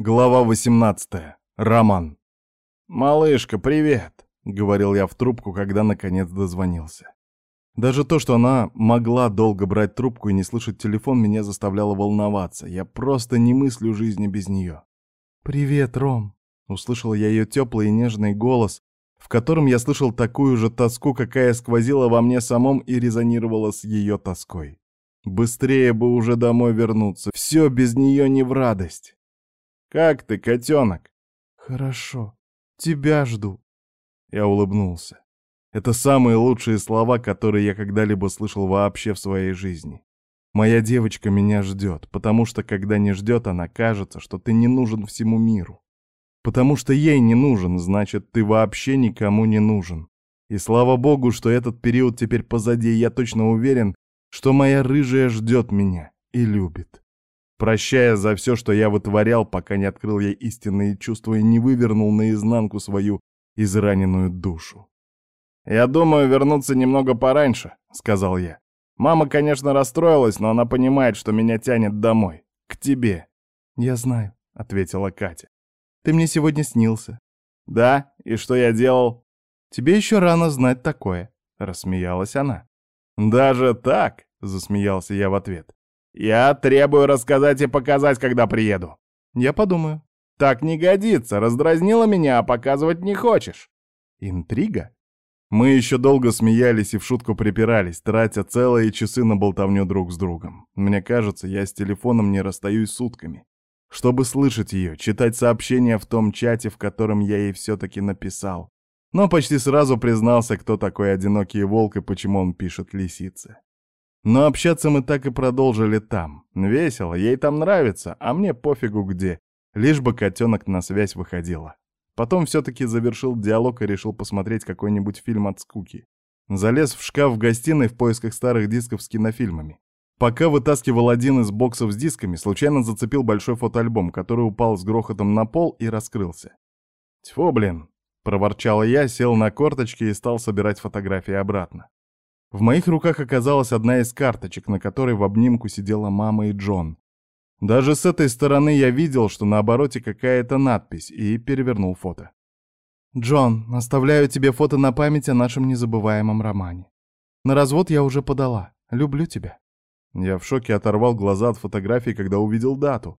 Глава 18. Роман. «Малышка, привет!» — говорил я в трубку, когда наконец дозвонился. Даже то, что она могла долго брать трубку и не слышать телефон, меня заставляло волноваться. Я просто не мыслю жизни без нее. «Привет, Ром!» — услышал я ее теплый и нежный голос, в котором я слышал такую же тоску, какая сквозила во мне самом и резонировала с ее тоской. Быстрее бы уже домой вернуться. Все без нее не в радость. «Как ты, котенок?» «Хорошо. Тебя жду». Я улыбнулся. Это самые лучшие слова, которые я когда-либо слышал вообще в своей жизни. Моя девочка меня ждет, потому что когда не ждет, она кажется, что ты не нужен всему миру. Потому что ей не нужен, значит, ты вообще никому не нужен. И слава богу, что этот период теперь позади, я точно уверен, что моя рыжая ждет меня и любит. Прощая за все, что я вытворял, пока не открыл ей истинные чувства и не вывернул наизнанку свою израненную душу. «Я думаю вернуться немного пораньше», — сказал я. «Мама, конечно, расстроилась, но она понимает, что меня тянет домой, к тебе». «Я знаю», — ответила Катя. «Ты мне сегодня снился». «Да? И что я делал?» «Тебе еще рано знать такое», — рассмеялась она. «Даже так?» — засмеялся я в ответ. «Я требую рассказать и показать, когда приеду». «Я подумаю». «Так не годится, раздразнила меня, а показывать не хочешь». «Интрига?» Мы еще долго смеялись и в шутку припирались, тратя целые часы на болтовню друг с другом. Мне кажется, я с телефоном не расстаюсь сутками. Чтобы слышать ее, читать сообщения в том чате, в котором я ей все-таки написал, но почти сразу признался, кто такой одинокий волк и почему он пишет лисице. Но общаться мы так и продолжили там. Весело, ей там нравится, а мне пофигу где, лишь бы котенок на связь выходила. Потом все-таки завершил диалог и решил посмотреть какой-нибудь фильм от скуки. Залез в шкаф в гостиной в поисках старых дисков с кинофильмами. Пока вытаскивал один из боксов с дисками, случайно зацепил большой фотоальбом, который упал с грохотом на пол и раскрылся. Тьфу, блин, Проворчал я, сел на корточки и стал собирать фотографии обратно. В моих руках оказалась одна из карточек, на которой в обнимку сидела мама и Джон. Даже с этой стороны я видел, что на обороте какая-то надпись, и перевернул фото. «Джон, оставляю тебе фото на память о нашем незабываемом романе. На развод я уже подала. Люблю тебя». Я в шоке оторвал глаза от фотографии, когда увидел дату.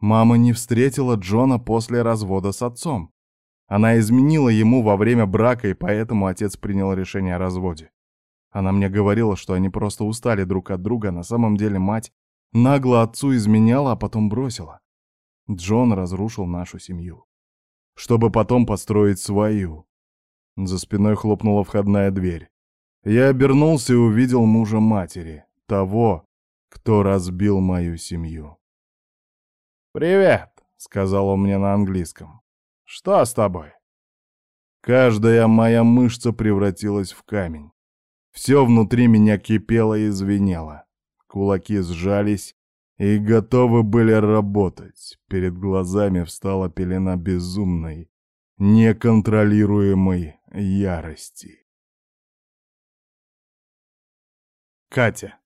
Мама не встретила Джона после развода с отцом. Она изменила ему во время брака, и поэтому отец принял решение о разводе. Она мне говорила, что они просто устали друг от друга, а на самом деле мать нагло отцу изменяла, а потом бросила. Джон разрушил нашу семью. Чтобы потом построить свою. За спиной хлопнула входная дверь. Я обернулся и увидел мужа матери, того, кто разбил мою семью. «Привет», — сказал он мне на английском. Что с тобой? Каждая моя мышца превратилась в камень. Все внутри меня кипело и звенело. Кулаки сжались и готовы были работать. Перед глазами встала пелена безумной, неконтролируемой ярости. Катя.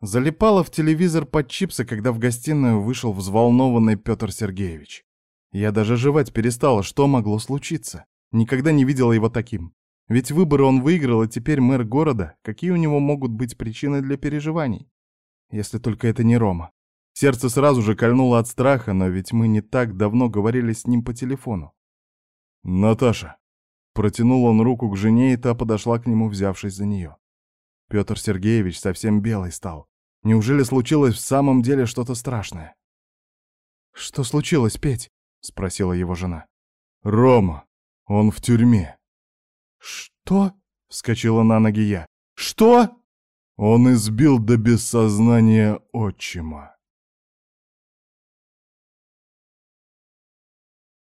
Залипала в телевизор под чипсы, когда в гостиную вышел взволнованный Петр Сергеевич. Я даже жевать перестала, что могло случиться. Никогда не видела его таким. Ведь выборы он выиграл, и теперь мэр города. Какие у него могут быть причины для переживаний? Если только это не Рома. Сердце сразу же кольнуло от страха, но ведь мы не так давно говорили с ним по телефону. «Наташа!» Протянул он руку к жене, и та подошла к нему, взявшись за нее. Петр Сергеевич совсем белый стал. Неужели случилось в самом деле что-то страшное? «Что случилось, Петь?» — спросила его жена. «Рома, он в тюрьме». «Что?» — вскочила на ноги я. «Что?» Он избил до бессознания отчима.